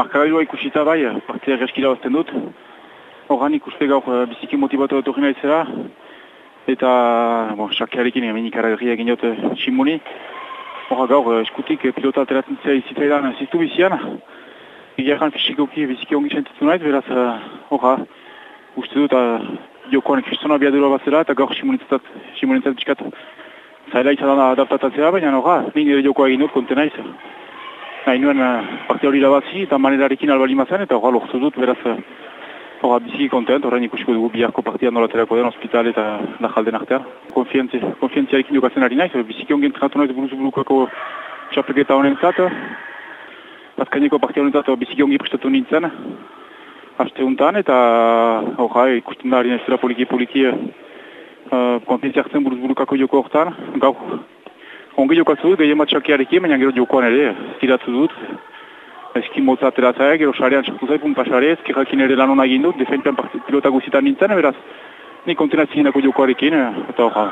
markagailua ikusita bai, partia erreskila bazten dut. Horran ikuste gaur uh, biziki motibatu dut izela. Eta, bon, sakearekin egin ikara egin jot simuni. Horra gaur eskutik pilota alteratzen zera izitzaidan ziztu bizian. Egeran fizikoki biziki ongi sentitzen nahi, beraz, horra, uste dut, jokoan kristona biadura bat zela, eta gaur simunitzat, simunitzat bizkat zaila izan adaptatatzea, baina horra, nire jokoa egin dut konten. Nahi nuen uh, parte hori labatzi eta manerarekin albali mazen, eta horra lortu dut, beraz, horra biziki kontent, horrein ikusiko dugu biharko partian nolaterako den, hospital eta najalden artean. Konfientziarekin jokatzen ari naiz, biziki ongen trenatu naiz buruz burukako txapelketa honen zat. Azkaineko partia honen zat biziki ongi prestatu nintzen, haste untan, eta horra ikusten da harin ez poliki-poliki uh, konfientzia hartzen buruz burukako joko horretan. Gau, ongi jokatu dut, gehien bat txakiarekin, baina gero jokoan ere, ziratu dut. Ezkin motza ateratzea, gero xarean txartu zai, pumpa xare, ezkerrakin ere lan hona egin dut, defenpean pilota guzitan nintzen, beraz, ni kontenazien dako jokoarekin, eta horra.